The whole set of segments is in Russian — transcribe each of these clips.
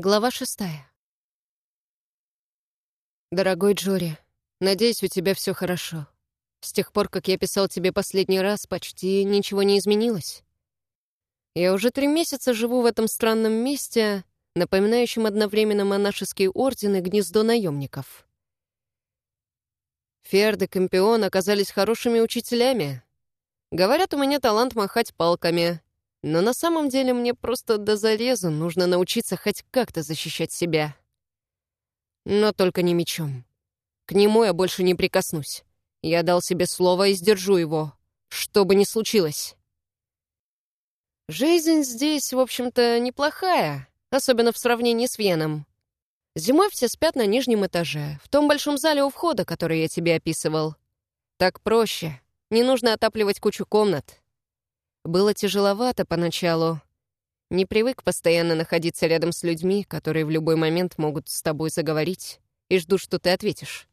Глава шестая. Дорогой Джори, надеюсь, у тебя все хорошо. С тех пор, как я писал тебе последний раз, почти ничего не изменилось. Я уже три месяца живу в этом странном месте, напоминающем одновременно монашеский орден и гнездо наемников. Ферд и Компион оказались хорошими учителями. Говорят, у меня талант махать палками, но на самом деле мне просто до зарезу нужно научиться хоть как-то защищать себя. Но только не мечом. К нему я больше не прикоснусь. Я дал себе слово и сдержу его, что бы ни случилось. Жизнь здесь, в общем-то, неплохая, особенно в сравнении с Веном. Зимой все спят на нижнем этаже, в том большом зале у входа, который я тебе описывал. Так проще. Не нужно отапливать кучу комнат. Было тяжеловато поначалу. Не привык постоянно находиться рядом с людьми, которые в любой момент могут с тобой заговорить и ждут, что ты ответишь.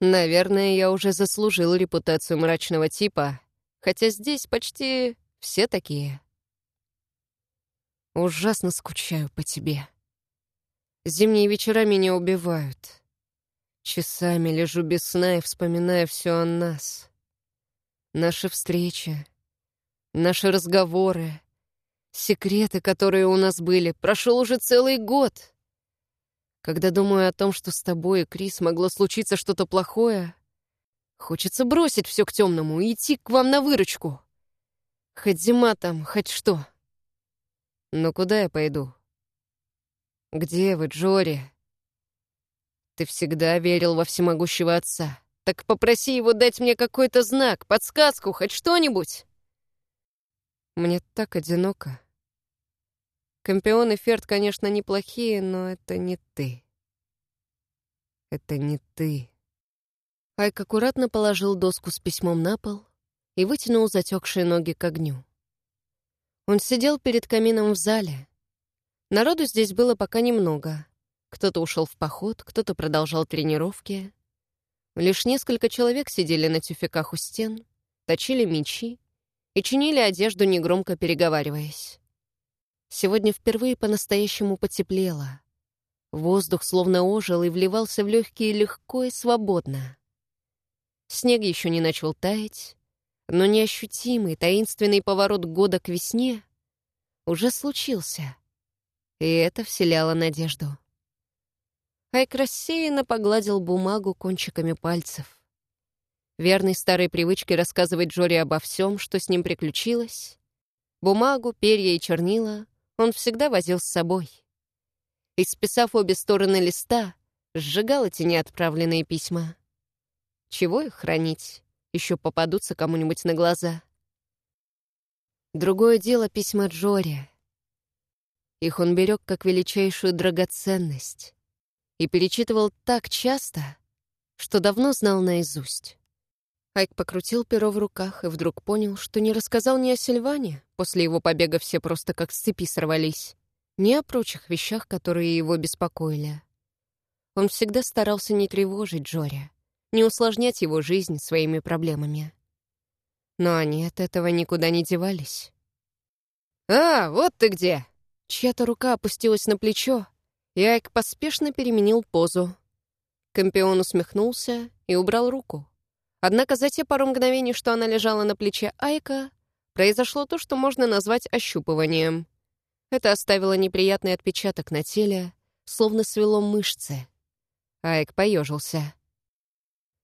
Наверное, я уже заслужил репутацию мрачного типа, хотя здесь почти все такие. Ужасно скучаю по тебе. Зимние вечера меня убивают. Часами лежу без сна и вспоминаю все о нас. Наши встречи, наши разговоры, секреты, которые у нас были. Прошел уже целый год. Когда думаю о том, что с тобой и Крис могло случиться что-то плохое, хочется бросить все к темному и идти к вам на выручку. Хоть зима там, хоть что. Но куда я пойду? Где вы, Джори? Ты всегда верил во всемогущего отца. Так попроси его дать мне какой-то знак, подсказку, хоть что-нибудь. Мне так одиноко. Компион и Ферд, конечно, неплохие, но это не ты. Это не ты. Айк аккуратно положил доску с письмом на пол и вытянул затекшие ноги к огню. Он сидел перед камином в зале. Народу здесь было пока немного. Кто-то ушел в поход, кто-то продолжал тренировки. Лишь несколько человек сидели на тюфяках у стен, точили мечи и чинили одежду, негромко переговариваясь. Сегодня впервые по-настоящему потеплело. Воздух словно ожил и вливался в легкие легко и свободно. Снег еще не начал таять, но неощутимый таинственный поворот года к весне уже случился, и это вселяло надежду. Айк рассеянно погладил бумагу кончиками пальцев верной старой привычке рассказывать Джори обо всем, что с ним приключилось. Бумагу, перья и чернила он всегда возил с собой. Исписав обе стороны листа, сжигал эти неотправленные письма. Чего их хранить? Еще попадутся кому-нибудь на глаза. Другое дело письма Джори. Их он берег как величайшую драгоценность и перечитывал так часто, что давно знал наизусть. Айк покрутил перо в руках и вдруг понял, что не рассказал ни о Сильване. После его побега все просто как с цепи сорвались. Ни о прочих вещах, которые его беспокоили. Он всегда старался не тревожить Джори, не усложнять его жизнь своими проблемами. Но они от этого никуда не девались. «А, вот ты где!» Чья-то рука опустилась на плечо, и Айк поспешно переменил позу. Компион усмехнулся и убрал руку. Однако за те пару мгновений, что она лежала на плече Айка, произошло то, что можно назвать ощупыванием. Это оставило неприятный отпечаток на теле, словно свело мышцы. Айк поежился.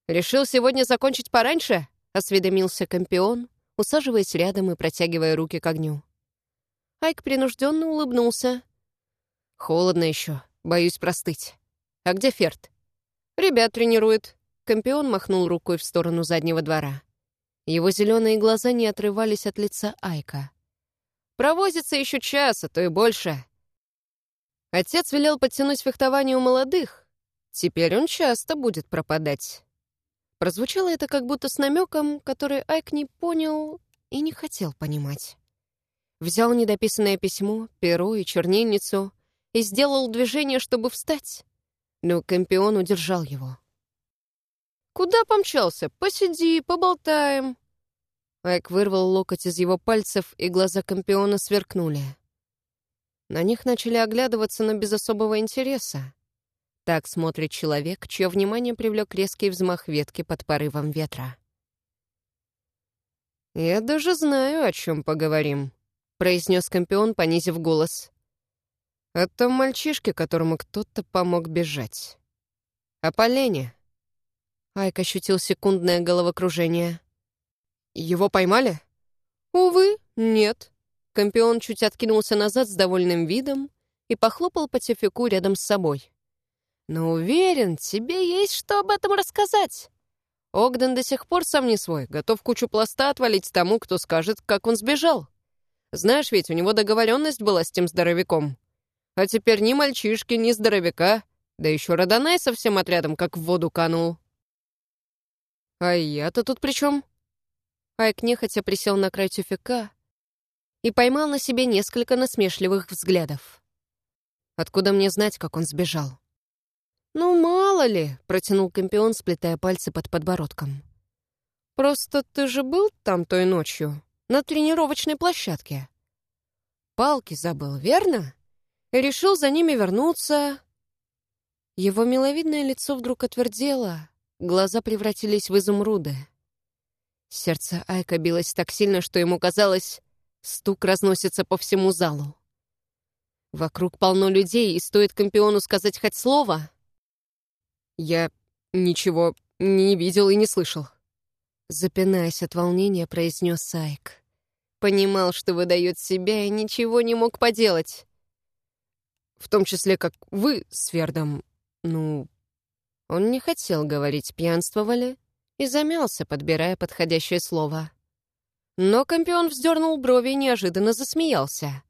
«Решил сегодня закончить пораньше?» — осведомился Компион, усаживаясь рядом и протягивая руки к огню. Айк принужденно улыбнулся. «Холодно еще, боюсь простыть. А где Ферд?» «Ребят тренирует. Компион махнул рукой в сторону заднего двора. Его зеленые глаза не отрывались от лица Айка. «Провозится еще час, а то и больше». Отец велел подтянуть фехтование у молодых. Теперь он часто будет пропадать. Прозвучало это как будто с намеком, который Айк не понял и не хотел понимать. Взял недописанное письмо, перо и чернильницу и сделал движение, чтобы встать. Но Компион удержал его. «Куда помчался? Посиди, поболтаем». Айк вырвал локоть из его пальцев, и глаза Компиона сверкнули. На них начали оглядываться, но без особого интереса. Так смотрит человек, чье внимание привлек резкий взмах ветки под порывом ветра. «Я даже знаю, о чем поговорим», — произнес компион, понизив голос. «О том мальчишке, которому кто-то помог бежать. О полене». Айк ощутил секундное головокружение. «Его поймали?» «Увы, нет». Компион чуть откинулся назад с довольным видом и похлопал по тюфику рядом с собой. «Но уверен, тебе есть что об этом рассказать. Огден до сих пор сам не свой, готов кучу пласта отвалить тому, кто скажет, как он сбежал. Знаешь ведь, у него договоренность была с тем здоровяком. А теперь ни мальчишки, ни здоровяка, да еще Родонай со всем отрядом как в воду канул. А я-то тут при чем? Айк нехотя присел на край тюфяка и поймал на себе несколько насмешливых взглядов. Откуда мне знать, как он сбежал? «Ну, мало ли», — протянул Компион, сплетая пальцы под подбородком. «Просто ты же был там той ночью, на тренировочной площадке. Палки забыл, верно? И решил за ними вернуться». Его миловидное лицо вдруг отвердело, глаза превратились в изумруды. Сердце Айка билось так сильно, что ему казалось, стук разносится по всему залу. Вокруг полно людей, и стоит Компиону сказать хоть слово. Я ничего не видел и не слышал. Запинаясь от волнения, произнес Сайк. Понимал, что выдает себя, и ничего не мог поделать. В том числе, как вы с Фердом, ну... Он не хотел говорить «пьянствовали», и замялся, подбирая подходящее слово. Но компион вздернул брови и неожиданно засмеялся.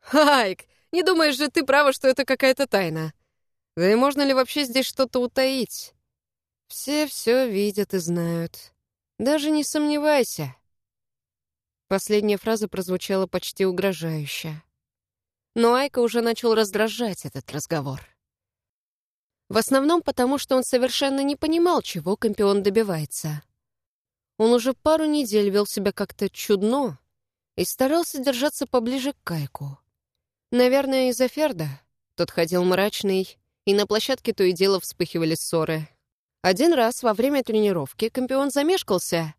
«Хайк, не думаешь же ты право, что это какая-то тайна? Да и можно ли вообще здесь что-то утаить? Все все видят и знают. Даже не сомневайся». Последняя фраза прозвучала почти угрожающе. Но Айка уже начал раздражать этот разговор. В основном потому, что он совершенно не понимал, чего компион добивается. Он уже пару недель вел себя как-то чудно и старался держаться поближе к Кайку. Наверное, из-за Ферда. Тот ходил мрачный, и на площадке то и дело вспыхивали ссоры. Один раз во время тренировки компион замешкался,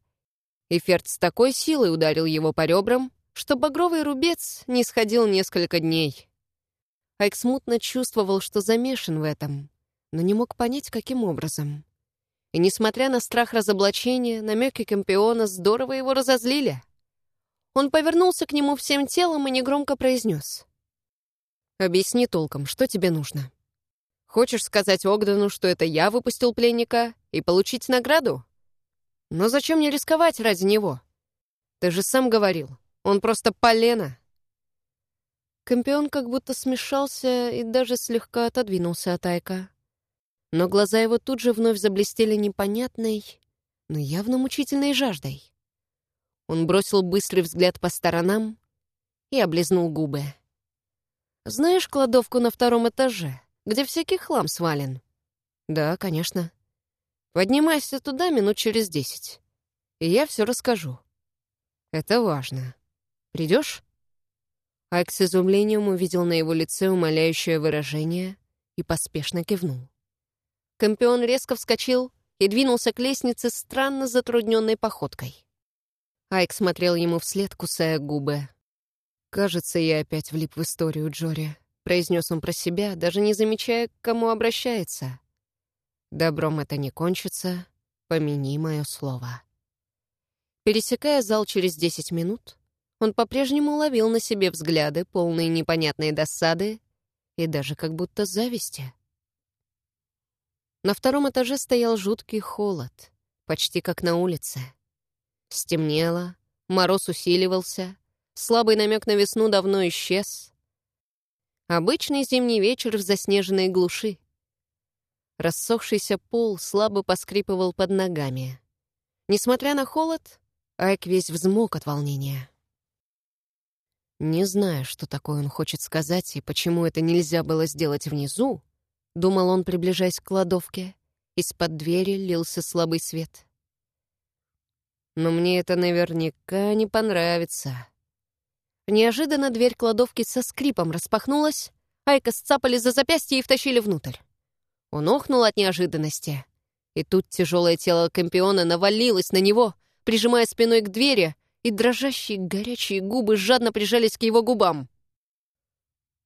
и Ферд с такой силой ударил его по ребрам, что багровый рубец не сходил несколько дней. Айк смутно чувствовал, что замешан в этом но не мог понять, каким образом. И несмотря на страх разоблачения, намеки Компиона здорово его разозлили. Он повернулся к нему всем телом и негромко произнес. «Объясни толком, что тебе нужно? Хочешь сказать Огдену, что это я выпустил пленника, и получить награду? Но зачем мне рисковать ради него? Ты же сам говорил, он просто полено». Компион как будто смешался и даже слегка отодвинулся от Айка но глаза его тут же вновь заблестели непонятной, но явно мучительной жаждой. Он бросил быстрый взгляд по сторонам и облизнул губы. «Знаешь кладовку на втором этаже, где всякий хлам свален?» «Да, конечно. Поднимайся туда минут через десять, и я все расскажу. Это важно. Придешь?» Айк с изумлением увидел на его лице умоляющее выражение и поспешно кивнул. Компион резко вскочил и двинулся к лестнице странно затрудненной походкой. Айк смотрел ему вслед, кусая губы. «Кажется, я опять влип в историю Джори», — произнес он про себя, даже не замечая, к кому обращается. «Добром это не кончится, помяни мое слово». Пересекая зал через десять минут, он по-прежнему ловил на себе взгляды, полные непонятной досады и даже как будто зависти. На втором этаже стоял жуткий холод, почти как на улице. Стемнело, мороз усиливался, слабый намек на весну давно исчез. Обычный зимний вечер в заснеженной глуши. Рассохшийся пол слабо поскрипывал под ногами. Несмотря на холод, Айк весь взмок от волнения. Не зная, что такое он хочет сказать и почему это нельзя было сделать внизу, — думал он, приближаясь к кладовке. Из-под двери лился слабый свет. «Но мне это наверняка не понравится». Неожиданно дверь кладовки со скрипом распахнулась, Айка сцапали за запястье и втащили внутрь. Он охнул от неожиданности. И тут тяжелое тело Компиона навалилось на него, прижимая спиной к двери, и дрожащие горячие губы жадно прижались к его губам.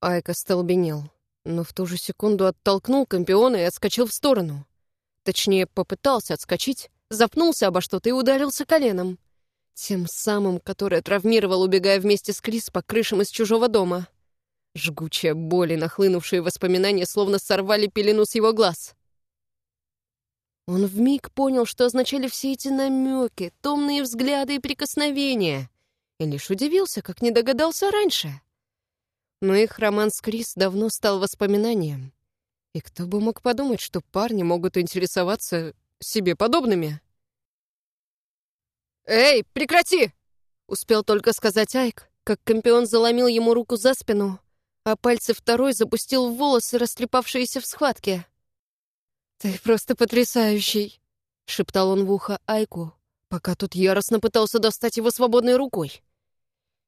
Айка столбенел, но в ту же секунду оттолкнул Компиона и отскочил в сторону. Точнее, попытался отскочить, запнулся обо что-то и ударился коленом. Тем самым, которое травмировал, убегая вместе с Крис по крышам из чужого дома. Жгучая боль и нахлынувшие воспоминания словно сорвали пелену с его глаз. Он вмиг понял, что означали все эти намеки, томные взгляды и прикосновения, и лишь удивился, как не догадался раньше. Но их роман с Крис давно стал воспоминанием. И кто бы мог подумать, что парни могут интересоваться себе подобными? «Эй, прекрати!» — успел только сказать Айк, как компион заломил ему руку за спину, а пальцы второй запустил в волосы, растрепавшиеся в схватке. «Ты просто потрясающий!» — шептал он в ухо Айку, пока тот яростно пытался достать его свободной рукой.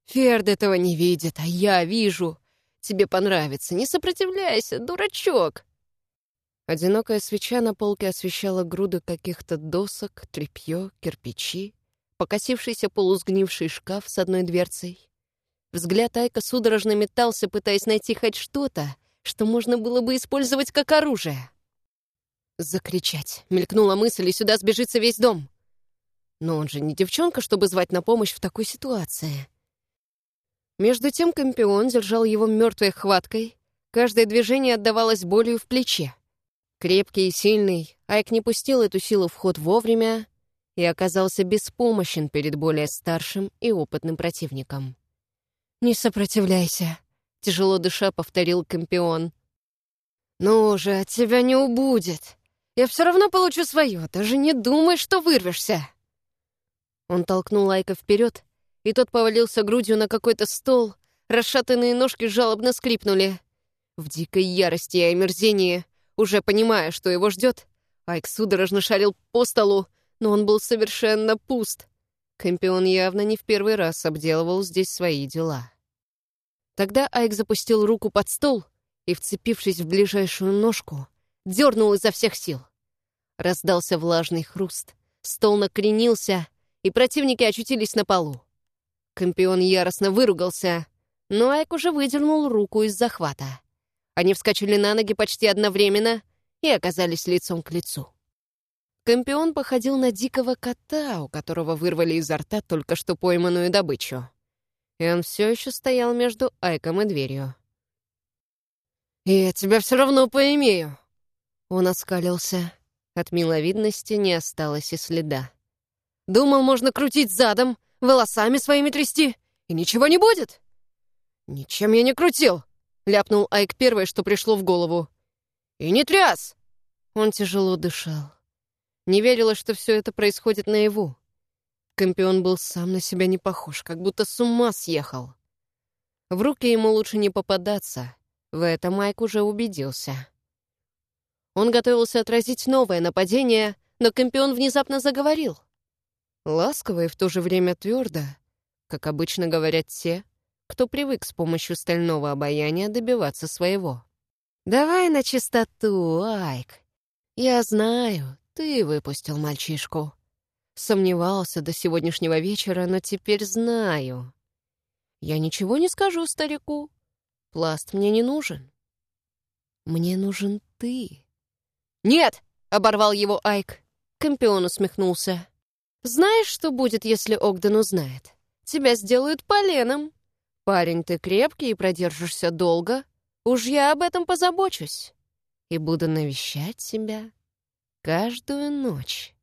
«Ферд этого не видит, а я вижу. Тебе понравится, не сопротивляйся, дурачок!» Одинокая свеча на полке освещала груды каких-то досок, тряпье, кирпичи покосившийся полусгнивший шкаф с одной дверцей. Взгляд Айка судорожно метался, пытаясь найти хоть что-то, что можно было бы использовать как оружие. Закричать. Мелькнула мысль, и сюда сбежится весь дом. Но он же не девчонка, чтобы звать на помощь в такой ситуации. Между тем Компион держал его мертвой хваткой. Каждое движение отдавалось болью в плече. Крепкий и сильный, Айк не пустил эту силу в ход вовремя, и оказался беспомощен перед более старшим и опытным противником. «Не сопротивляйся», — тяжело дыша повторил Компион. «Ну же, от тебя не убудет. Я все равно получу свое, даже не думай, что вырвешься». Он толкнул Айка вперед, и тот повалился грудью на какой-то стол, расшатанные ножки жалобно скрипнули. В дикой ярости и омерзении, уже понимая, что его ждет, Айк судорожно шарил по столу, но он был совершенно пуст. Компион явно не в первый раз обделывал здесь свои дела. Тогда Айк запустил руку под стол и, вцепившись в ближайшую ножку, дернул изо всех сил. Раздался влажный хруст, стол накренился, и противники очутились на полу. Компион яростно выругался, но Айк уже выдернул руку из захвата. Они вскочили на ноги почти одновременно и оказались лицом к лицу. Компион походил на дикого кота, у которого вырвали изо рта только что пойманную добычу. И он все еще стоял между Айком и дверью. «Я тебя все равно поимею!» Он оскалился. От миловидности не осталось и следа. «Думал, можно крутить задом, волосами своими трясти, и ничего не будет!» «Ничем я не крутил!» — ляпнул Айк первое, что пришло в голову. «И не тряс!» Он тяжело дышал. Не верила, что все это происходит наяву. Компион был сам на себя не похож, как будто с ума съехал. В руки ему лучше не попадаться. В этом Айк уже убедился. Он готовился отразить новое нападение, но Компион внезапно заговорил. Ласково и в то же время твердо, как обычно говорят те, кто привык с помощью стального обаяния добиваться своего. «Давай начистоту, Айк. Я знаю, ты выпустил мальчишку. Сомневался до сегодняшнего вечера, но теперь знаю. Я ничего не скажу старику. Пласт мне не нужен. Мне нужен ты. «Нет!» — оборвал его Айк. Компион усмехнулся. «Знаешь, что будет, если Огден узнает? Тебя сделают поленом. Парень, ты крепкий и продержишься долго. Уж я об этом позабочусь. И буду навещать тебя Каждую ночь.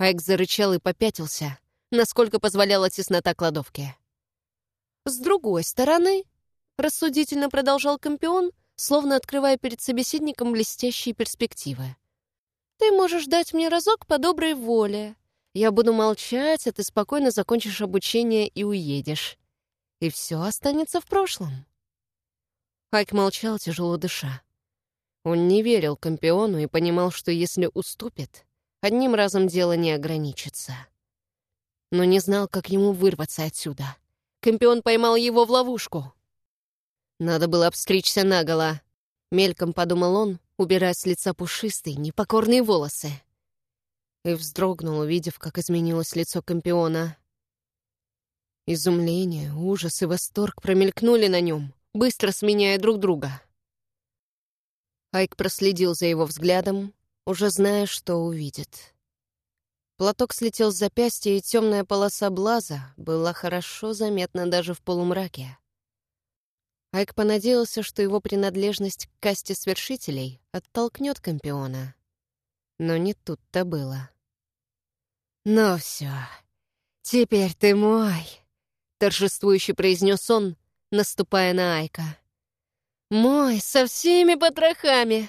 Айк зарычал и попятился, насколько позволяла теснота кладовки. «С другой стороны», — рассудительно продолжал Компион, словно открывая перед собеседником блестящие перспективы. «Ты можешь дать мне разок по доброй воле. Я буду молчать, а ты спокойно закончишь обучение и уедешь. И все останется в прошлом». Айк молчал, тяжело дыша. Он не верил Компиону и понимал, что если уступит, одним разом дело не ограничится. Но не знал, как ему вырваться отсюда, Кэмпион поймал его в ловушку. Надо было обстричься наголо. Мельком подумал он, убирая с лица пушистые, непокорные волосы. И вздрогнул, увидев, как изменилось лицо Кэмпиона. Изумление, ужас и восторг промелькнули на нем, быстро сменяя друг друга. Айк проследил за его взглядом, уже зная, что увидит. Платок слетел с запястья, и темная полоса блаза была хорошо заметна даже в полумраке. Айк понадеялся, что его принадлежность к касте свершителей оттолкнет Компиона. Но не тут-то было. «Ну все, теперь ты мой», — торжествующе произнес он, наступая на Айка. «Мой, со всеми потрохами.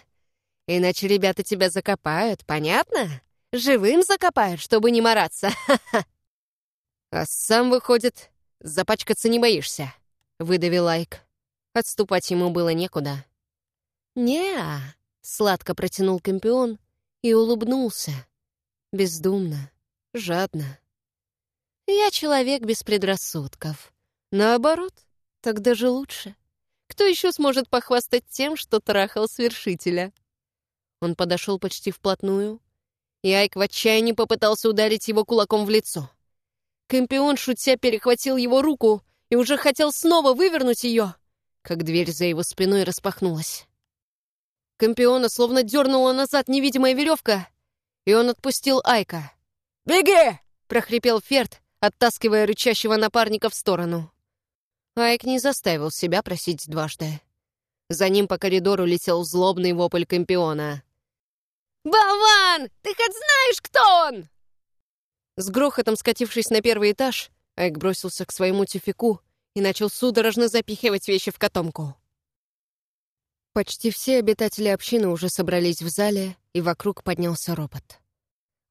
Иначе ребята тебя закопают, понятно? Живым закопают, чтобы не мараться. А сам, выходит, запачкаться не боишься», — выдавил Айк. Отступать ему было некуда. «Не-а», сладко протянул Компион и улыбнулся. Бездумно, жадно. «Я человек без предрассудков. Наоборот, так даже лучше. Кто еще сможет похвастать тем, что трахал свершителя?» Он подошел почти вплотную, и Айк в отчаянии попытался ударить его кулаком в лицо. Компион, шутя, перехватил его руку и уже хотел снова вывернуть ее, как дверь за его спиной распахнулась. Компиона словно дернула назад невидимая веревка, и он отпустил Айка. «Беги!» — прохрипел Ферд, оттаскивая рычащего напарника в сторону. Айк не заставил себя просить дважды. За ним по коридору летел злобный вопль Компиона. «Болван! Ты хоть знаешь, кто он?» С грохотом скатившись на первый этаж, Айк бросился к своему тюфику и начал судорожно запихивать вещи в котомку. Почти все обитатели общины уже собрались в зале, и вокруг поднялся ропот.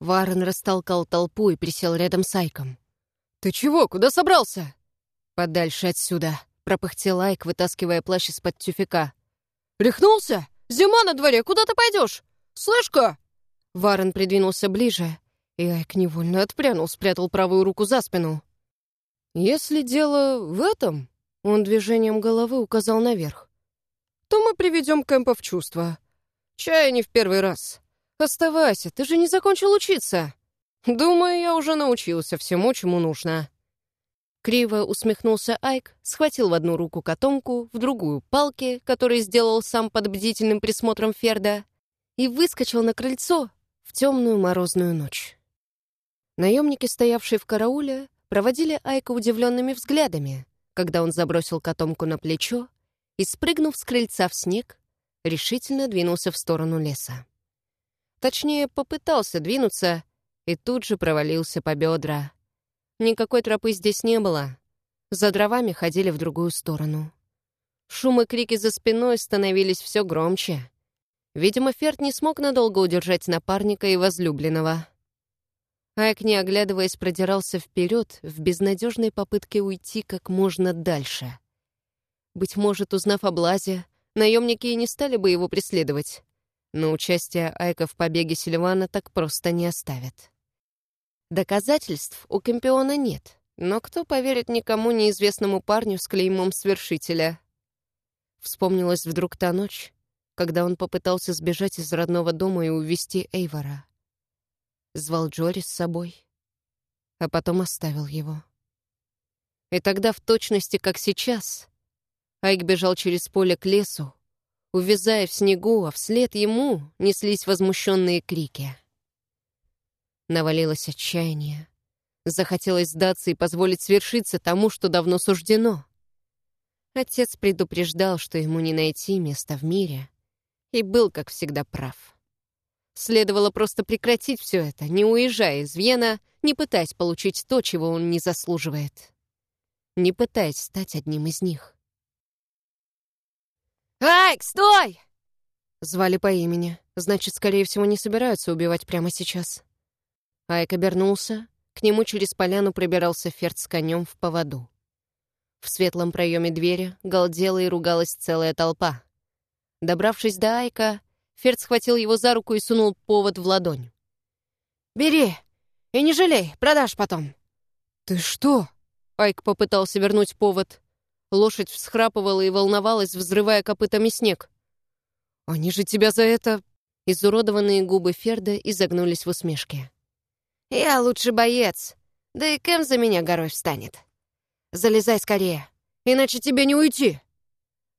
Варен растолкал толпу и присел рядом с Айком. «Ты чего? Куда собрался?» «Подальше отсюда», — пропыхтел Айк, вытаскивая плащ из-под тюфика. «Рехнулся? Зима на дворе, куда ты пойдешь? Слышь-ка!» Варен придвинулся ближе, и Айк невольно отпрянул, спрятал правую руку за спину. «Если дело в этом...» — он движением головы указал наверх. «То мы приведем Кэмпа в чувство. Чая не в первый раз. Оставайся, ты же не закончил учиться. Думаю, я уже научился всему, чему нужно». Криво усмехнулся Айк, схватил в одну руку котомку, в другую — палки, которые сделал сам под бдительным присмотром Ферда, и выскочил на крыльцо в темную морозную ночь. Наемники, стоявшие в карауле, проводили Айка удивленными взглядами, когда он забросил котомку на плечо и, спрыгнув с крыльца в снег, решительно двинулся в сторону леса. Точнее, попытался двинуться и тут же провалился по бедра. Никакой тропы здесь не было. За дровами ходили в другую сторону. Шум и крики за спиной становились все громче. Видимо, Ферд не смог надолго удержать напарника и возлюбленного. Айк, не оглядываясь, продирался вперед в безнадежной попытке уйти как можно дальше. Быть может, узнав о Блазе, наемники и не стали бы его преследовать. Но участие Айка в побеге Сильвана так просто не оставят. Доказательств у Кемпиона нет, но кто поверит никому неизвестному парню с клеймом свершителя? Вспомнилась вдруг та ночь, когда он попытался сбежать из родного дома и увезти Эйвора звал Джори с собой, а потом оставил его. И тогда, в точности, как сейчас, Айк бежал через поле к лесу, увязая в снегу, а вслед ему неслись возмущенные крики. Навалилось отчаяние. Захотелось сдаться и позволить свершиться тому, что давно суждено. Отец предупреждал, что ему не найти места в мире, и был, как всегда, прав. Следовало просто прекратить все это, не уезжая из Вьена, не пытаясь получить то, чего он не заслуживает. Не пытаясь стать одним из них. «Айк, стой!» Звали по имени. Значит, скорее всего, не собираются убивать прямо сейчас. Айк обернулся. К нему через поляну пробирался Ферд с конем в поводу. В светлом проеме двери галдела и ругалась целая толпа. Добравшись до Айка, Ферд схватил его за руку и сунул повод в ладонь. «Бери! И не жалей, продашь потом!» «Ты что?» Айк попытался вернуть повод. Лошадь всхрапывала и волновалась, взрывая копытами снег. «Они же тебя за это...» Изуродованные губы Ферда изогнулись в усмешке. «Я лучше боец, да и Кэм за меня горой встанет. Залезай скорее, иначе тебе не уйти!»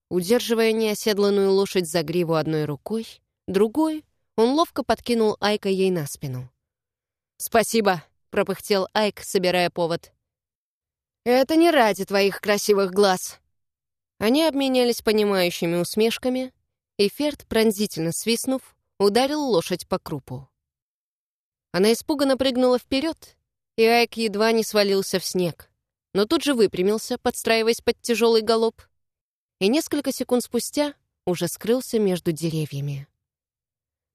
Удерживая неоседланную лошадь за гриву одной рукой, другой он ловко подкинул Айка ей на спину. «Спасибо», — пропыхтел Айк, собирая повод. «Это не ради твоих красивых глаз». Они обменялись понимающими усмешками, и Ферд, пронзительно свистнув, ударил лошадь по крупу. Она испуганно прыгнула вперед, и Айк едва не свалился в снег, но тут же выпрямился, подстраиваясь под тяжелый галоп, и несколько секунд спустя уже скрылся между деревьями.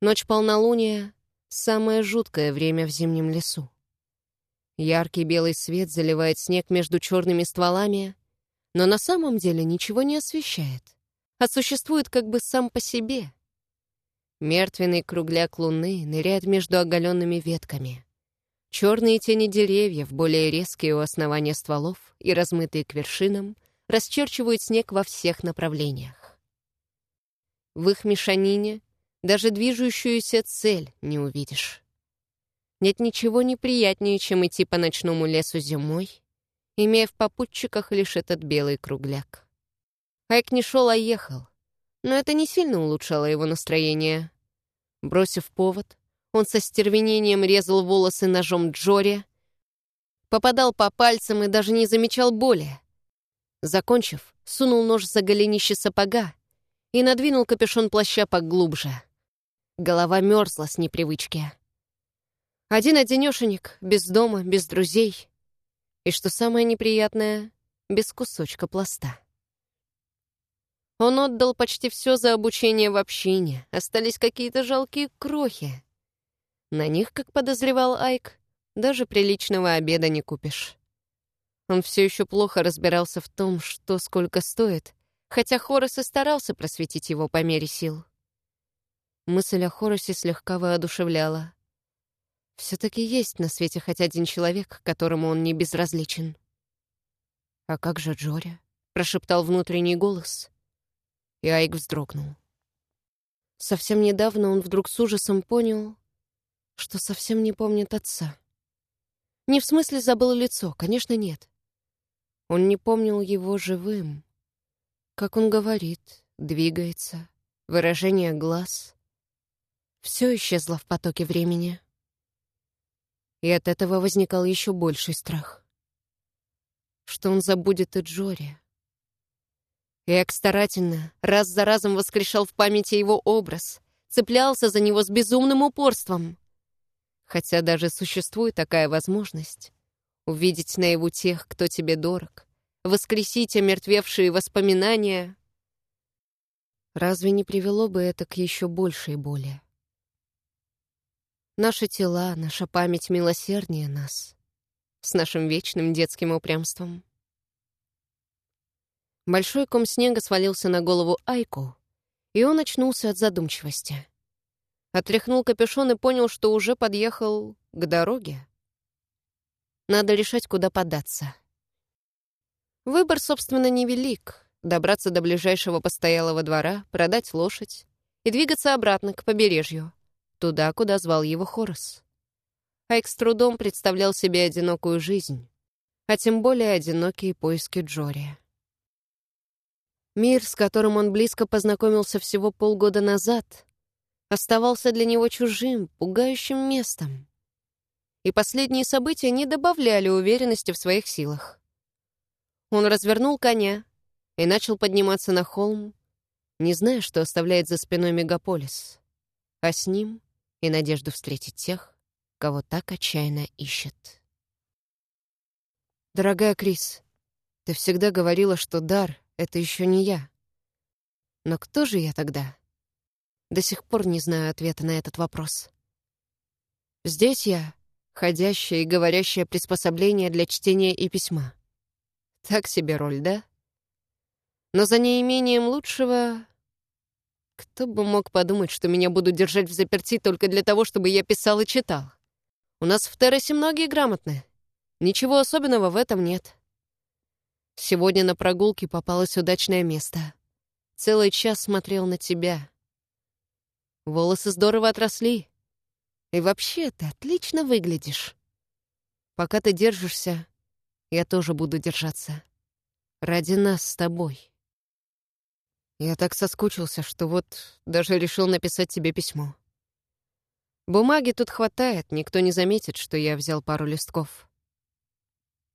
Ночь полнолуния — самое жуткое время в зимнем лесу. Яркий белый свет заливает снег между черными стволами, но на самом деле ничего не освещает, а существует как бы сам по себе. Мертвенный кругляк луны ныряет между оголенными ветками. Черные тени деревьев, более резкие у основания стволов и размытые к вершинам, расчерчивают снег во всех направлениях. В их мешанине даже движущуюся цель не увидишь. Нет ничего неприятнее, чем идти по ночному лесу зимой, имея в попутчиках лишь этот белый кругляк. Айк не шел, а ехал, но это не сильно улучшало его настроение. Бросив повод, он со стервенением резал волосы ножом Джори, попадал по пальцам и даже не замечал боли. Закончив, сунул нож за голенище сапога и надвинул капюшон плаща поглубже. Голова мерзла с непривычки. Один-одинешенек, без дома, без друзей. И что самое неприятное, без кусочка пласта. Он отдал почти все за обучение в общине. Остались какие-то жалкие крохи. На них, как подозревал Айк, даже приличного обеда не купишь. Он все еще плохо разбирался в том, что сколько стоит, хотя Хорос и старался просветить его по мере сил. Мысль о Хоросе слегка воодушевляла. Все-таки есть на свете хоть один человек, которому он не безразличен. «А как же Джори?» — прошептал внутренний голос. И Айк вздрогнул. Совсем недавно он вдруг с ужасом понял, что совсем не помнит отца. Не в смысле забыл лицо, конечно, нет. Он не помнил его живым. Как он говорит, двигается, выражение глаз. Все исчезло в потоке времени и от этого возникал еще больший страх. Что он забудет и Джори. Эк старательно, раз за разом воскрешал в памяти его образ, цеплялся за него с безумным упорством. Хотя даже существует такая возможность — увидеть наяву тех, кто тебе дорог, воскресить омертвевшие воспоминания. Разве не привело бы это к еще большей боли? Наши тела, наша память милосерднее нас, с нашим вечным детским упрямством. Большой ком снега свалился на голову Айку, и он очнулся от задумчивости. Отряхнул капюшон и понял, что уже подъехал к дороге. Надо решать, куда податься. Выбор, собственно, невелик. Добраться до ближайшего постоялого двора, продать лошадь и двигаться обратно к побережью туда, куда звал его Хорос. Айк с трудом представлял себе одинокую жизнь, а тем более одинокие поиски Джори. Мир, с которым он близко познакомился всего полгода назад, оставался для него чужим, пугающим местом. И последние события не добавляли уверенности в своих силах. Он развернул коня и начал подниматься на холм, не зная, что оставляет за спиной мегаполис, а с ним и надежду встретить тех, кого так отчаянно ищет. «Дорогая Крис, ты всегда говорила, что дар — это еще не я. Но кто же я тогда? До сих пор не знаю ответа на этот вопрос. Здесь я — ходящее и говорящее приспособление для чтения и письма. Так себе роль, да? Но за неимением лучшего кто бы мог подумать, что меня будут держать в заперти только для того, чтобы я писал и читал? У нас в Террасе многие грамотны. Ничего особенного в этом нет. Сегодня на прогулке попалось удачное место. Целый час смотрел на тебя. Волосы здорово отросли. И вообще ты отлично выглядишь. Пока ты держишься, я тоже буду держаться. Ради нас с тобой. Я так соскучился, что вот даже решил написать тебе письмо. Бумаги тут хватает, никто не заметит, что я взял пару листков.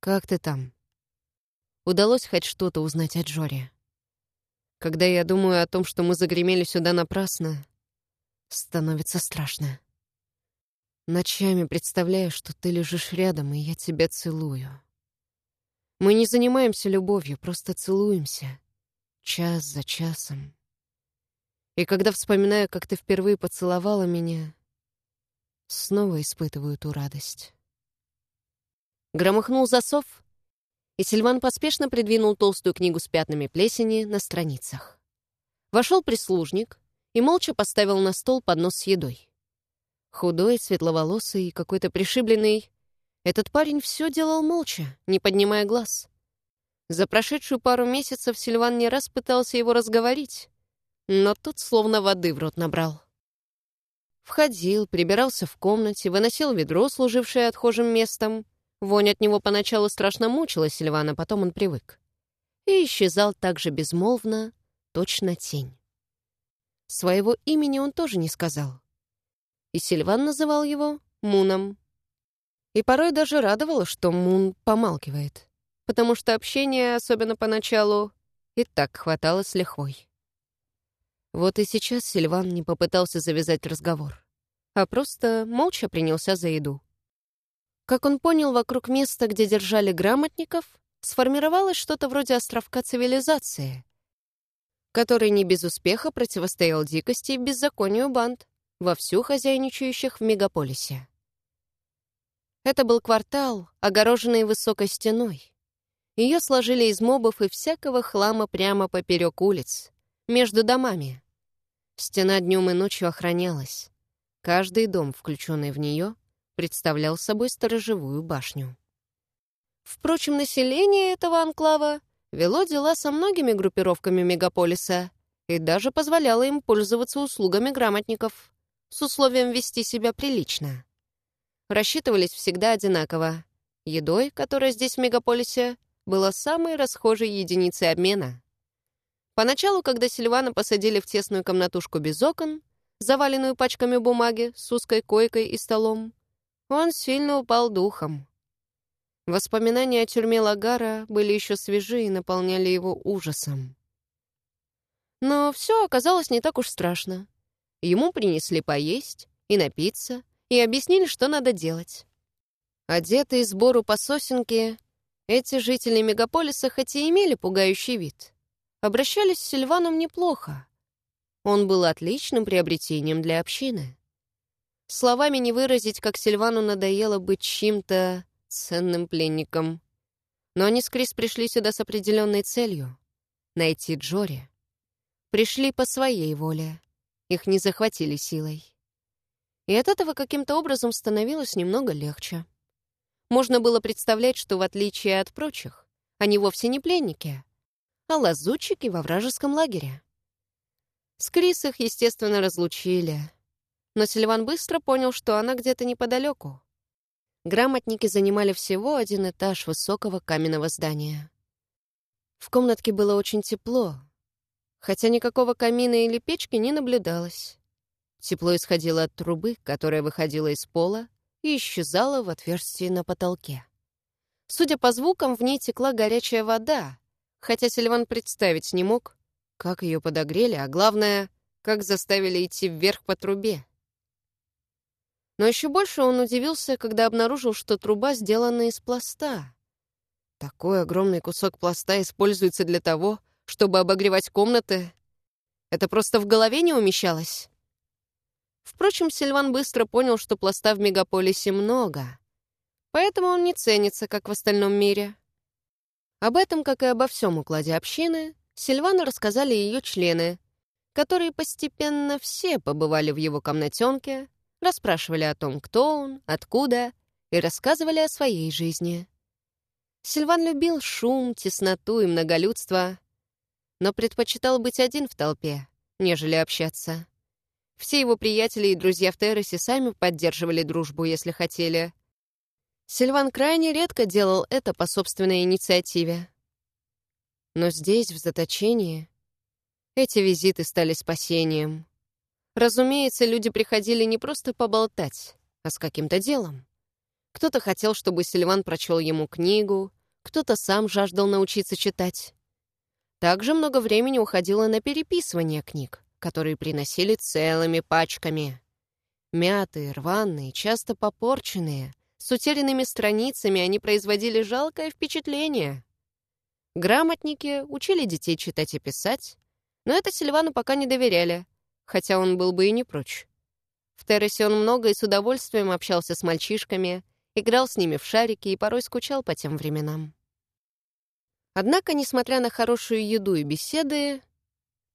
Как ты там? Удалось хоть что-то узнать о Джоре? Когда я думаю о том, что мы загремели сюда напрасно, становится страшно. Ночами представляю, что ты лежишь рядом, и я тебя целую. Мы не занимаемся любовью, просто целуемся. Час за часом. И когда вспоминаю, как ты впервые поцеловала меня, снова испытываю ту радость. Громыхнул засов, и Сильван поспешно придвинул толстую книгу с пятнами плесени на страницах. Вошел прислужник и молча поставил на стол поднос с едой. Худой, светловолосый какой-то пришибленный. Этот парень все делал молча, не поднимая глаз. За прошедшую пару месяцев Сильван не раз пытался его разговорить, но тот словно воды в рот набрал. Входил, прибирался в комнате, выносил ведро, служившее отхожим местом. Вонь от него поначалу страшно мучила Сильвана, потом он привык. И исчезал так же безмолвно, точно тень. Своего имени он тоже не сказал и Сильван называл его Муном. И порой даже радовало, что Мун помалкивает, потому что общения, особенно поначалу, и так хватало с лихвой. Вот и сейчас Сильван не попытался завязать разговор, а просто молча принялся за еду. Как он понял, вокруг места, где держали грамотников, сформировалось что-то вроде островка цивилизации, который не без успеха противостоял дикости и беззаконию банд вовсю хозяйничающих в мегаполисе. Это был квартал, огороженный высокой стеной. Ее сложили из мобов и всякого хлама прямо поперек улиц, между домами. Стена днем и ночью охранялась. Каждый дом, включенный в нее, представлял собой сторожевую башню. Впрочем, население этого анклава вело дела со многими группировками мегаполиса и даже позволяло им пользоваться услугами грамотников с условием вести себя прилично. Рассчитывались всегда одинаково. Едой, которая здесь в мегаполисе, была самой расхожей единицей обмена. Поначалу, когда Сильвана посадили в тесную комнатушку без окон, заваленную пачками бумаги с узкой койкой и столом, он сильно упал духом. Воспоминания о тюрьме Лагара были еще свежи и наполняли его ужасом. Но все оказалось не так уж страшно. Ему принесли поесть и напиться, и объяснили, что надо делать. Одетые сбору по сосенке, эти жители мегаполиса хоть и имели пугающий вид, обращались с Сильваном неплохо. Он был отличным приобретением для общины. Словами не выразить, как Сильвану надоело быть чьим-то ценным пленником. Но они с Крис пришли сюда с определенной целью — найти Джори. Пришли по своей воле. Их не захватили силой. И от этого каким-то образом становилось немного легче. Можно было представлять, что в отличие от прочих, они вовсе не пленники, а лазутчики во вражеском лагере. С Крис их, естественно, разлучили. Но Сильван быстро понял, что она где-то неподалеку. Грамотники занимали всего один этаж высокого каменного здания. В комнатке было очень тепло, хотя никакого камина или печки не наблюдалось. Тепло исходило от трубы, которая выходила из пола и исчезала в отверстии на потолке. Судя по звукам, в ней текла горячая вода, хотя Сильван представить не мог, как ее подогрели, а главное, как заставили идти вверх по трубе. Но еще больше он удивился, когда обнаружил, что труба сделана из пласта. Такой огромный кусок пласта используется для того, чтобы обогревать комнаты. Это просто в голове не умещалось. Впрочем, Сильван быстро понял, что пласта в мегаполисе много, поэтому он не ценится, как в остальном мире. Об этом, как и обо всем укладе общины, Сильвану рассказали ее члены, которые постепенно все побывали в его комнатенке, расспрашивали о том, кто он, откуда, и рассказывали о своей жизни. Сильван любил шум, тесноту и многолюдство, но предпочитал быть один в толпе, нежели общаться. Все его приятели и друзья в террасе сами поддерживали дружбу, если хотели. Сильван крайне редко делал это по собственной инициативе. Но здесь, в заточении, эти визиты стали спасением. Разумеется, люди приходили не просто поболтать, а с каким-то делом. Кто-то хотел, чтобы Сильван прочел ему книгу, кто-то сам жаждал научиться читать. Также много времени уходило на переписывание книг, которые приносили целыми пачками. Мятые, рваные, часто попорченные, с утерянными страницами они производили жалкое впечатление. Грамотники учили детей читать и писать, но это Сильвану пока не доверяли, хотя он был бы и не прочь. В террасе он много и с удовольствием общался с мальчишками, играл с ними в шарики и порой скучал по тем временам. Однако, несмотря на хорошую еду и беседы,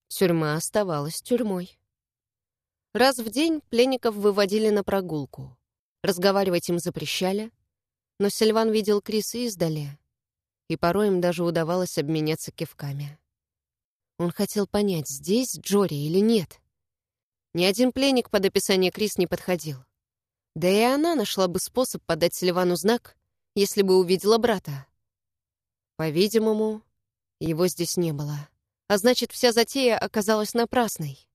тюрьма оставалась тюрьмой. Раз в день пленников выводили на прогулку. Разговаривать им запрещали, но Сильван видел Криса издали, и порой им даже удавалось обменяться кивками. Он хотел понять, здесь Джори или нет. Ни один пленник под описание Крис не подходил. Да и она нашла бы способ подать Сильвану знак, если бы увидела брата. По-видимому, его здесь не было. А значит, вся затея оказалась напрасной.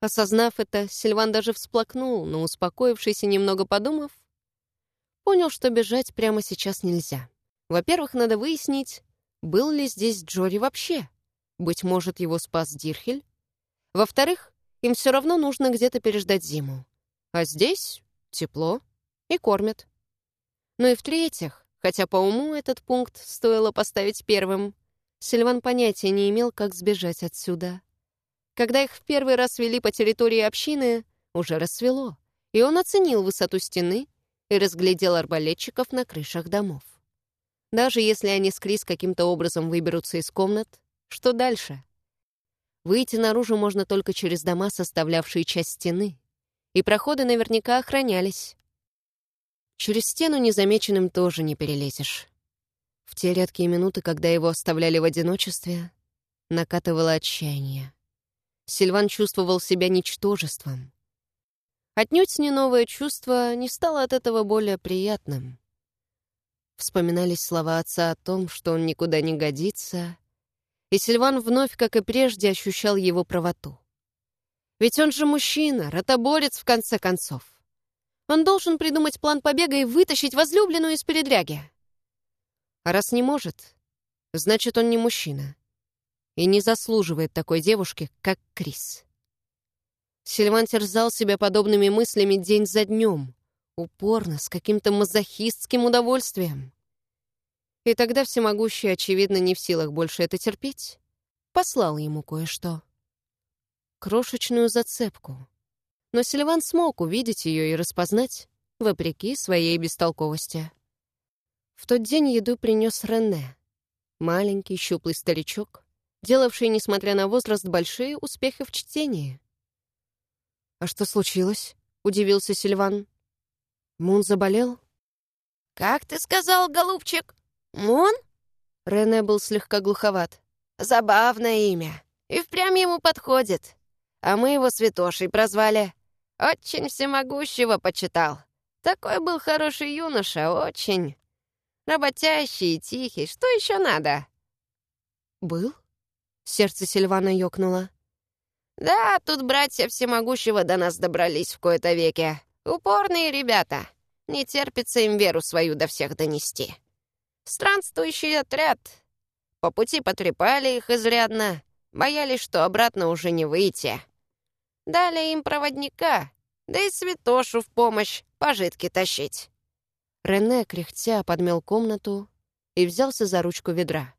Осознав это, Сильван даже всплакнул, но, успокоившись и немного подумав, понял, что бежать прямо сейчас нельзя. Во-первых, надо выяснить, был ли здесь Джори вообще. Быть может, его спас Дирхель. Во-вторых, им все равно нужно где-то переждать зиму. А здесь тепло и кормят. Ну и в-третьих, хотя по уму этот пункт стоило поставить первым, Сильван понятия не имел, как сбежать отсюда. Когда их в первый раз вели по территории общины, уже рассвело, и он оценил высоту стены и разглядел арбалетчиков на крышах домов. Даже если они с Крис каким-то образом выберутся из комнат, что дальше? Выйти наружу можно только через дома, составлявшие часть стены, и проходы наверняка охранялись. Через стену незамеченным тоже не перелезешь. В те редкие минуты, когда его оставляли в одиночестве, накатывало отчаяние. Сильван чувствовал себя ничтожеством. Отнюдь не новое чувство не стало от этого более приятным. Вспоминались слова отца о том, что он никуда не годится, и Сильван вновь, как и прежде, ощущал его правоту. Ведь он же мужчина, ротоборец, в конце концов. Он должен придумать план побега и вытащить возлюбленную из передряги. А раз не может, значит, он не мужчина. И не заслуживает такой девушки, как Крис. Сильван терзал себя подобными мыслями день за днем, упорно, с каким-то мазохистским удовольствием. И тогда всемогущий, очевидно, не в силах больше это терпеть, послал ему кое-что. Крошечную зацепку. Но Сильван смог увидеть ее и распознать, вопреки своей бестолковости. В тот день еду принес Рене, маленький щуплый старичок, делавший, несмотря на возраст, большие успехи в чтении. «А что случилось?» — удивился Сильван. «Мун заболел?» «Как ты сказал, голубчик?» «Мон?» Рене был слегка глуховат. «Забавное имя. И впрямь ему подходит. А мы его Святошей прозвали. Очень всемогущего почитал. Такой был хороший юноша, очень. Работящий и тихий. Что еще надо?» «Был?» Сердце Сильвана ёкнуло. «Да, тут братья всемогущего до нас добрались в кои-то веке. Упорные ребята. Не терпится им веру свою до всех донести». Странствующий отряд. По пути потрепали их изрядно, боялись, что обратно уже не выйти. Дали им проводника, да и святошу в помощь пожитки тащить. Рене, кряхтя, подмел комнату и взялся за ручку ведра.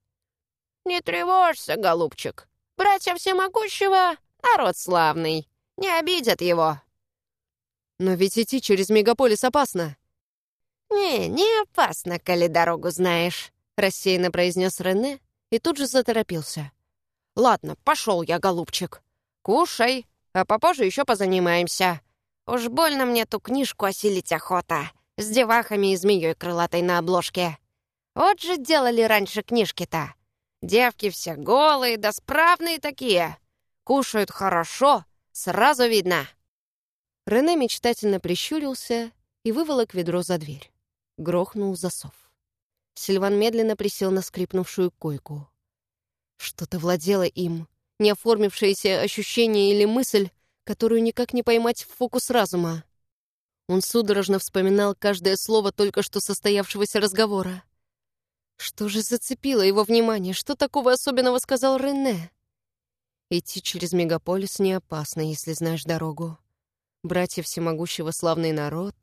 «Не тревожься, голубчик. Братья всемогущего — народ славный. Не обидят его». «Но ведь идти через мегаполис опасно», «Не, не опасно, коли дорогу знаешь», — рассеянно произнес Рене и тут же заторопился. «Ладно, пошел я, голубчик. Кушай, а попозже еще позанимаемся. Уж больно мне ту книжку осилить охота, с девахами и змеей крылатой на обложке. Вот же делали раньше книжки-то. Девки все голые да справные такие. Кушают хорошо, сразу видно». Рене мечтательно прищурился и выволок ведро за дверь. Грохнул засов. Сильван медленно присел на скрипнувшую койку. Что-то владело им, не оформившееся ощущение или мысль, которую никак не поймать в фокус разума. Он судорожно вспоминал каждое слово только что состоявшегося разговора. Что же зацепило его внимание? Что такого особенного сказал Рене? Идти через мегаполис не опасно, если знаешь дорогу. Братья всемогущего славный народ.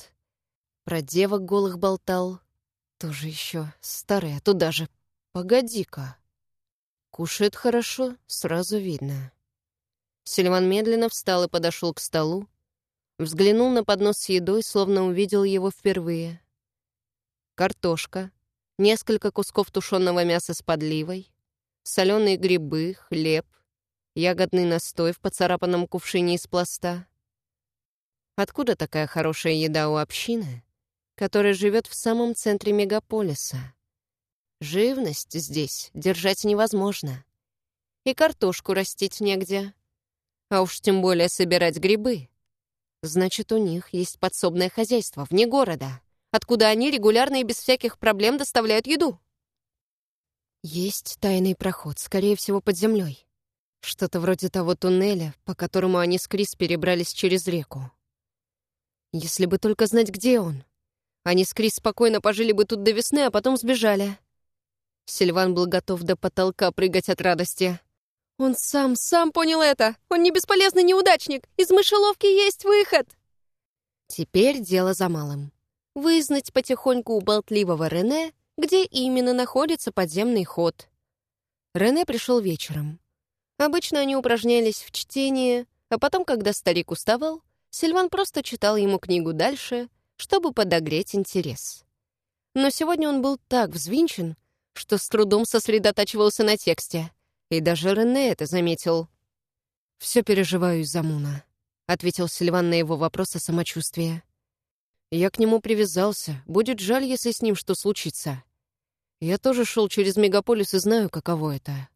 Про девок голых болтал. Тоже еще старая, туда же. Погоди-ка. Кушает хорошо, сразу видно. Сильван медленно встал и подошел к столу, взглянул на поднос с едой, словно увидел его впервые. Картошка, несколько кусков тушеного мяса с подливой, соленые грибы, хлеб, ягодный настой в поцарапанном кувшине из пласта. Откуда такая хорошая еда у общины, которая живет в самом центре мегаполиса? Живность здесь держать невозможно. И картошку растить негде. А уж тем более собирать грибы. Значит, у них есть подсобное хозяйство вне города, откуда они регулярно и без всяких проблем доставляют еду. Есть тайный проход, скорее всего, под землей. Что-то вроде того туннеля, по которому они с Крис перебрались через реку. Если бы только знать, где он. Они с Крис спокойно пожили бы тут до весны, а потом сбежали. Сильван был готов до потолка прыгать от радости. Он сам, сам понял это. Он не бесполезный неудачник. Из мышеловки есть выход. Теперь дело за малым. Вызнать потихоньку у болтливого Рене, где именно находится подземный ход. Рене пришел вечером. Обычно они упражнялись в чтении, а потом, когда старик уставал, Сильван просто читал ему книгу дальше, чтобы подогреть интерес. Но сегодня он был так взвинчен, что с трудом сосредотачивался на тексте. И даже Рене это заметил. «Все переживаю из-за Муна», — ответил Сильван на его вопрос о самочувствии. «Я к нему привязался. Будет жаль, если с ним что случится. Я тоже шел через мегаполис и знаю, каково это».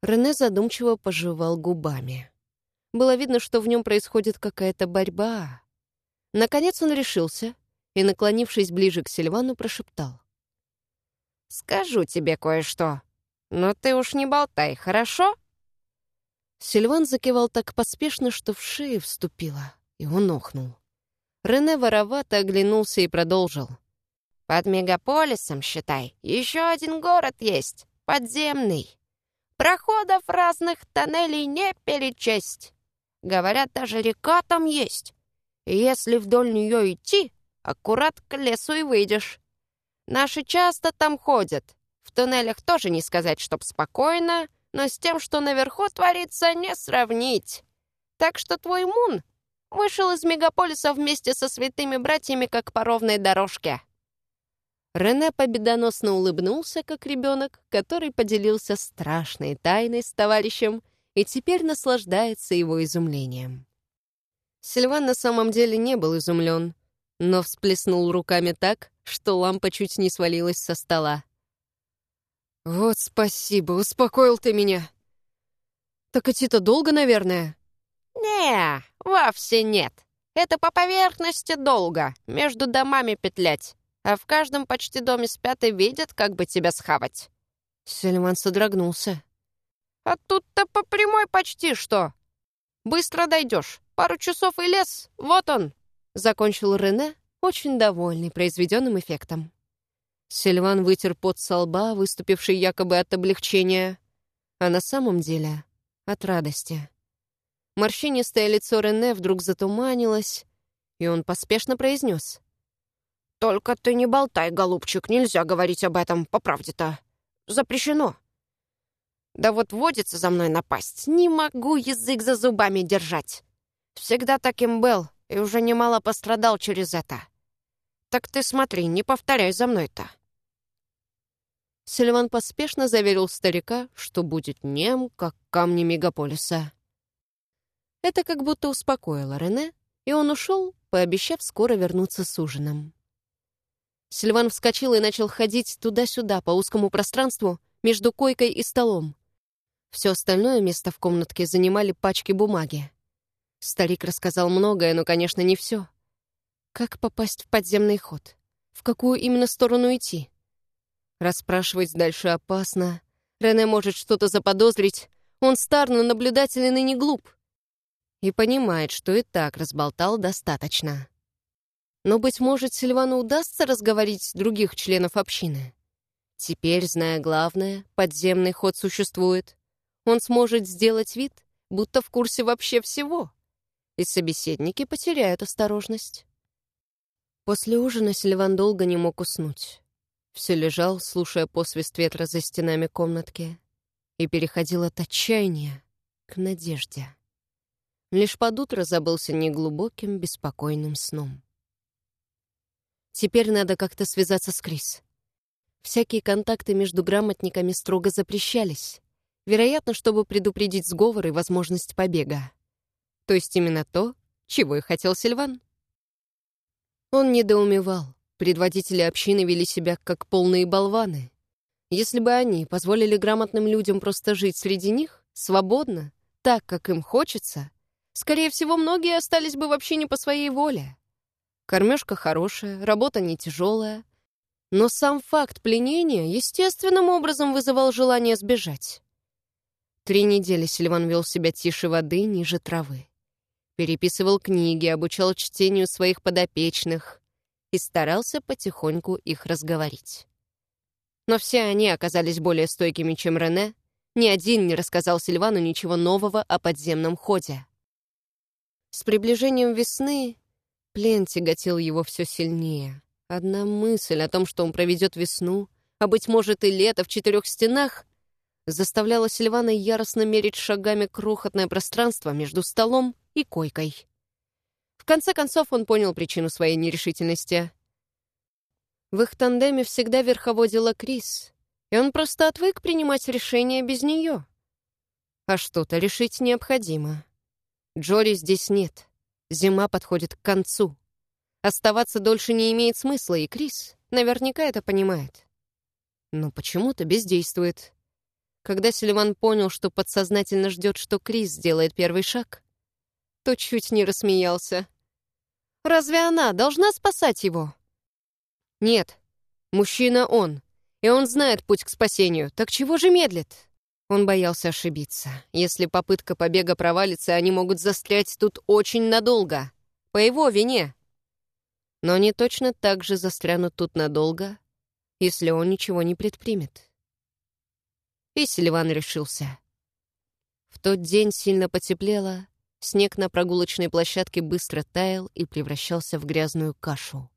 Рене задумчиво пожевал губами. Было видно, что в нем происходит какая-то борьба. Наконец он решился и, наклонившись ближе к Сильвану, прошептал. «Скажу тебе кое-что. Но ты уж не болтай, хорошо?» Сильван закивал так поспешно, что в шею вступило, и он охнул. Рене воровато оглянулся и продолжил. «Под мегаполисом, считай, еще один город есть, подземный. Проходов разных тоннелей не перечесть. Говорят, даже река там есть. И если вдоль нее идти, аккурат к лесу и выйдешь. Наши часто там ходят. В туннелях тоже не сказать, чтоб спокойно, но с тем, что наверху творится, не сравнить. Так что твой Мун вышел из мегаполиса вместе со святыми братьями как по ровной дорожке». Рене победоносно улыбнулся, как ребенок, который поделился страшной тайной с товарищем и теперь наслаждается его изумлением. Сильван на самом деле не был изумлен, но всплеснул руками так, что лампа чуть не свалилась со стола. «Вот спасибо, успокоил ты меня. Так идти-то долго, наверное?» «Не, вовсе нет. Это по поверхности долго, между домами петлять. А в каждом почти доме спят и видят, как бы тебя схавать». Сельман содрогнулся. «А тут-то по прямой почти что. Быстро дойдешь. Пару часов и лес. Вот он!» Закончил Рене, очень довольный произведенным эффектом. Сильван вытер пот со лба, выступивший якобы от облегчения, а на самом деле от радости. Морщинистое лицо Рене вдруг затуманилось, и он поспешно произнес. «Только ты не болтай, голубчик, нельзя говорить об этом, по правде-то. Запрещено. Да вот водится за мной напасть, не могу язык за зубами держать. Всегда таким был, и уже немало пострадал через это. Так ты смотри, не повторяй за мной-то». Сильван поспешно заверил старика, что будет нем, как камни мегаполиса. Это как будто успокоило Рене, и он ушел, пообещав скоро вернуться с ужином. Сильван вскочил и начал ходить туда-сюда по узкому пространству между койкой и столом. Все остальное место в комнатке занимали пачки бумаги. Старик рассказал многое, но, конечно, не все. Как попасть в подземный ход? В какую именно сторону идти? Расспрашивать дальше опасно. Рене может что-то заподозрить. Он стар, но наблюдателен и не глуп. И понимает, что и так разболтал достаточно. Но, быть может, Сильвану удастся разговорить других членов общины. Теперь, зная главное, подземный ход существует, он сможет сделать вид, будто в курсе вообще всего, и собеседники потеряют осторожность. После ужина Сильван долго не мог уснуть. Все лежал, слушая посвист ветра за стенами комнатки, и переходил от отчаяния к надежде. Лишь под утро забылся неглубоким, беспокойным сном. Теперь надо как-то связаться с Крис. Всякие контакты между грамотниками строго запрещались, вероятно, чтобы предупредить сговор и возможность побега. То есть именно то, чего и хотел Сильван. Он недоумевал. Предводители общины вели себя как полные болваны. Если бы они позволили грамотным людям просто жить среди них, свободно, так, как им хочется, скорее всего, многие остались бы вообще не по своей воле. Кормежка хорошая, работа не тяжелая. Но сам факт пленения естественным образом вызывал желание сбежать. Три недели Сильван вел себя тише воды, ниже травы. Переписывал книги, обучал чтению своих подопечных, и старался потихоньку их разговорить. Но все они оказались более стойкими, чем Рене. Ни один не рассказал Сильвану ничего нового о подземном ходе. С приближением весны плен тяготил его все сильнее. Одна мысль о том, что он проведет весну, а, быть может, и лето в четырех стенах, заставляла Сильвана яростно мерить шагами крохотное пространство между столом и койкой. В конце концов он понял причину своей нерешительности. В их тандеме всегда верховодила Крис, и он просто отвык принимать решения без нее. А что-то решить необходимо. Джори здесь нет. Зима подходит к концу. Оставаться дольше не имеет смысла, и Крис наверняка это понимает. Но почему-то бездействует. Когда Сильван понял, что подсознательно ждет, что Крис сделает первый шаг, то чуть не рассмеялся. Разве она должна спасать его? Нет, мужчина он, и он знает путь к спасению, так чего же медлит? Он боялся ошибиться. Если попытка побега провалится, они могут застрять тут очень надолго. По его вине. Но они точно так же застрянут тут надолго, если он ничего не предпримет. И Сильван решился. В тот день сильно потеплело, Снег на прогулочной площадке быстро таял и превращался в грязную кашу.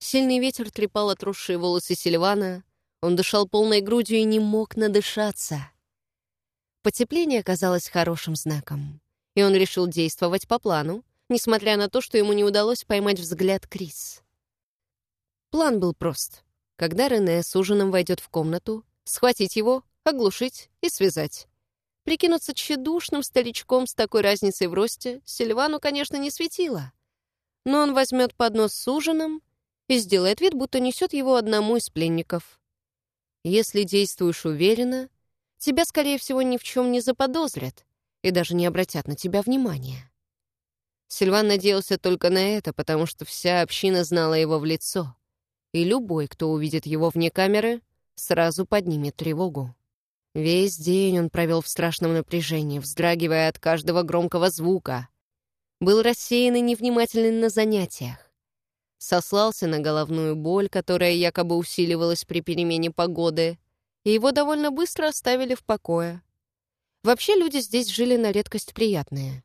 Сильный ветер трепал отросшие волосы Сильвана, он дышал полной грудью и не мог надышаться. Потепление оказалось хорошим знаком, и он решил действовать по плану, несмотря на то, что ему не удалось поймать взгляд Крис. План был прост. Когда Рене с ужином войдет в комнату, схватить его, оглушить и связать. Прикинуться тщедушным старичком с такой разницей в росте Сильвану, конечно, не светило. Но он возьмет поднос с ужином и сделает вид, будто несет его одному из пленников. Если действуешь уверенно, тебя, скорее всего, ни в чем не заподозрят и даже не обратят на тебя внимания. Сильван надеялся только на это, потому что вся община знала его в лицо, и любой, кто увидит его вне камеры, сразу поднимет тревогу. Весь день он провел в страшном напряжении, вздрагивая от каждого громкого звука. Был рассеян и невнимателен на занятиях. Сослался на головную боль, которая якобы усиливалась при перемене погоды, и его довольно быстро оставили в покое. Вообще люди здесь жили на редкость приятные.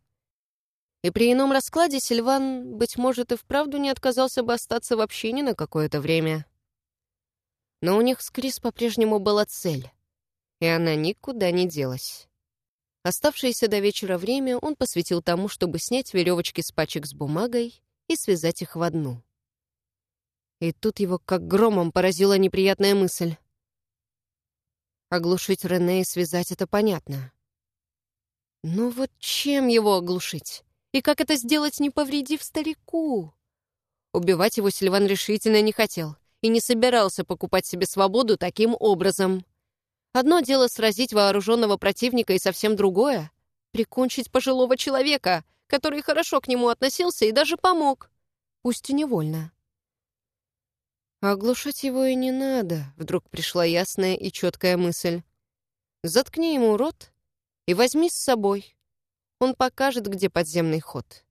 И при ином раскладе Сильван, быть может, и вправду не отказался бы остаться в общине на какое-то время. Но у них с Крис по-прежнему была цель и она никуда не делась. Оставшееся до вечера время он посвятил тому, чтобы снять веревочки с пачек с бумагой и связать их в одну. И тут его как громом поразила неприятная мысль. Оглушить Рене и связать — это понятно. Но вот чем его оглушить? И как это сделать, не повредив старику? Убивать его Сильван решительно не хотел. и не собирался покупать себе свободу таким образом. Одно дело сразить вооруженного противника, и совсем другое — прикончить пожилого человека, который хорошо к нему относился и даже помог, пусть и невольно. Оглушать его и не надо, вдруг пришла ясная и четкая мысль. Заткни ему рот и возьми с собой. Он покажет, где подземный ход.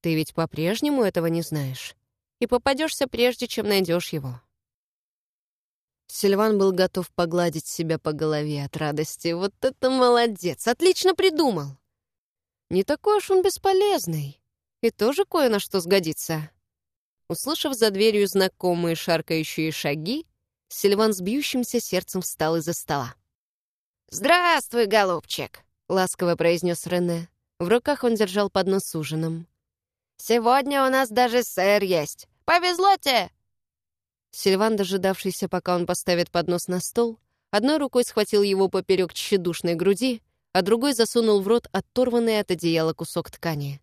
Ты ведь по-прежнему этого не знаешь. И попадешься прежде, чем найдешь его. Сильван был готов погладить себя по голове от радости. Вот это молодец! Отлично придумал! Не такой уж он бесполезный. И тоже кое на что сгодится. Услышав за дверью знакомые шаркающие шаги, Сильван с бьющимся сердцем встал из-за стола. «Здравствуй, голубчик!» — ласково произнес Рене. В руках он держал поднос с ужином. «Сегодня у нас даже сыр есть. Повезло тебе!» Сильван, дожидавшийся, пока он поставит поднос на стол, одной рукой схватил его поперек тщедушной груди, а другой засунул в рот оторванный от одеяла кусок ткани.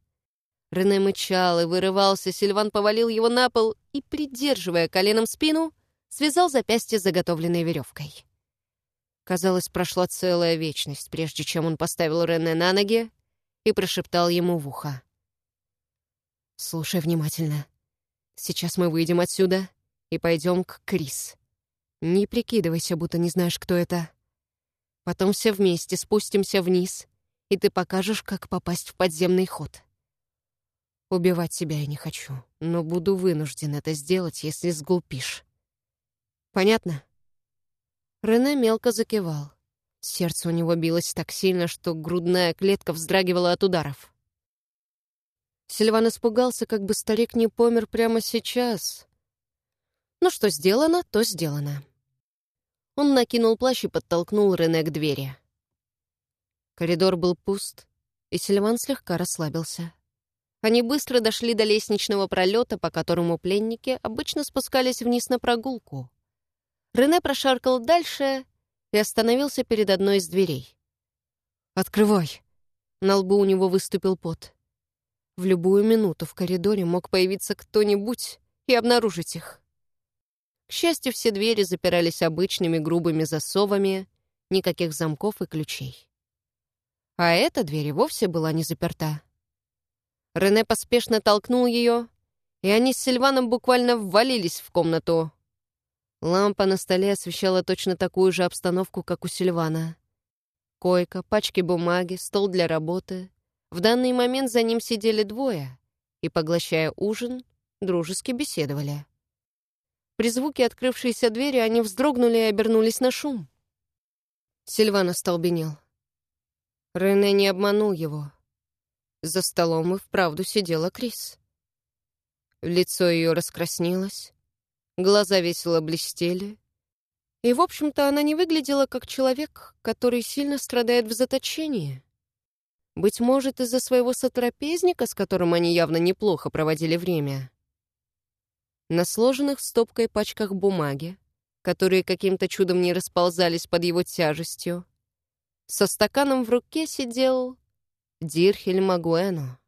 Рене мычал и вырывался, Сильван повалил его на пол и, придерживая коленом спину, связал запястье заготовленной веревкой. Казалось, прошла целая вечность, прежде чем он поставил Рене на ноги и прошептал ему в ухо. «Слушай внимательно. Сейчас мы выйдем отсюда и пойдем к Крис. Не прикидывайся, будто не знаешь, кто это. Потом все вместе спустимся вниз, и ты покажешь, как попасть в подземный ход». Убивать себя я не хочу, но буду вынужден это сделать, если сглупишь. Понятно? Рене мелко закивал. Сердце у него билось так сильно, что грудная клетка вздрагивала от ударов. Сильван испугался, как бы старик не помер прямо сейчас. Ну что сделано, то сделано. Он накинул плащ и подтолкнул Рене к двери. Коридор был пуст, и Сильван слегка расслабился. Они быстро дошли до лестничного пролета, по которому пленники обычно спускались вниз на прогулку. Рене прошаркал дальше и остановился перед одной из дверей. «Открывай!» На лбу у него выступил пот. В любую минуту в коридоре мог появиться кто-нибудь и обнаружить их. К счастью, все двери запирались обычными грубыми засовами, никаких замков и ключей. А эта дверь и вовсе была не заперта. Рене поспешно толкнул ее, и они с Сильваном буквально ввалились в комнату. Лампа на столе освещала точно такую же обстановку, как у Сильвана. Койка, пачки бумаги, стол для работы. В данный момент за ним сидели двое и, поглощая ужин, дружески беседовали. При звуке открывшейся двери они вздрогнули и обернулись на шум. Сильван остолбенел. Рене не обманул его. За столом и вправду сидела Крис. Лицо ее раскраснелось, глаза весело блестели. И, в общем-то, она не выглядела как человек, который сильно страдает в заточении. Быть может, из-за своего сотрапезника, с которым они явно неплохо проводили время. На сложенных стопкой пачках бумаги, которые каким-то чудом не расползались под его тяжестью, со стаканом в руке сидел Дирхель Магуэно.